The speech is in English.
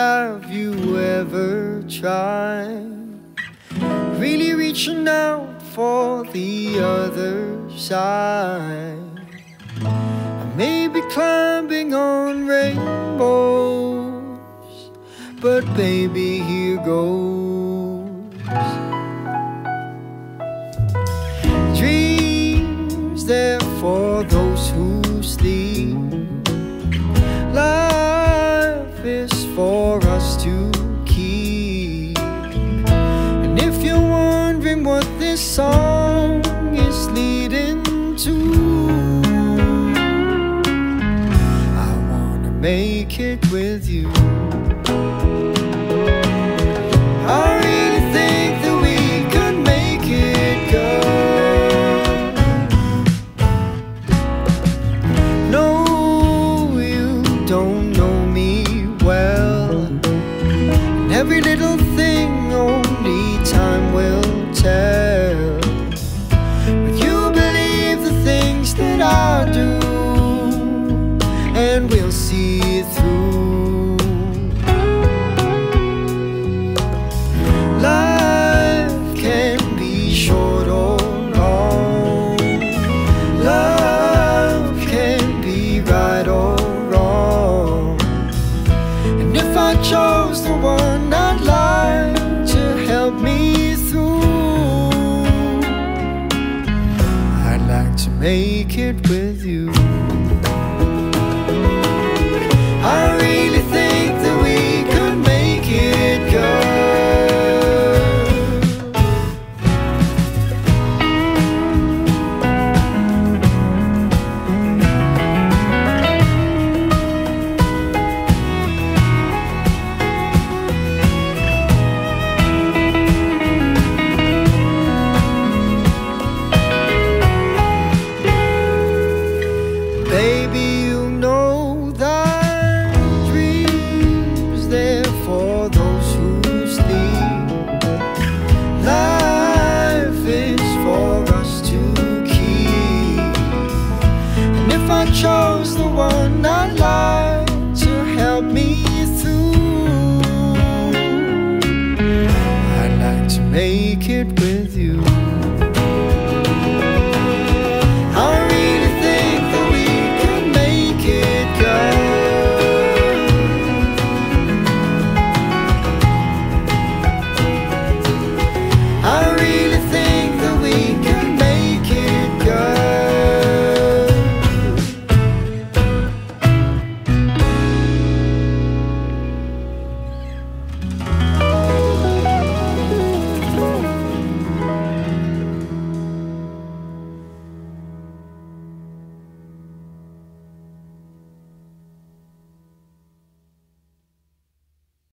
have you ever tried? Really reaching out for the other side. I may be climbing on rainbows, but baby, here goes. Dreams they're for those who sleep. For us to keep. And if you're wondering what this song is leading to, I wanna make it with you. I we'll see it through. Life can be short or long. Love can be right or wrong. And if I chose the one I'd like to help me through, I'd like to make it with you. Baby, you know that dreams they're for those who sleep. Life is for us to keep. And if I chose the one I like to help me through, I'd like to make it.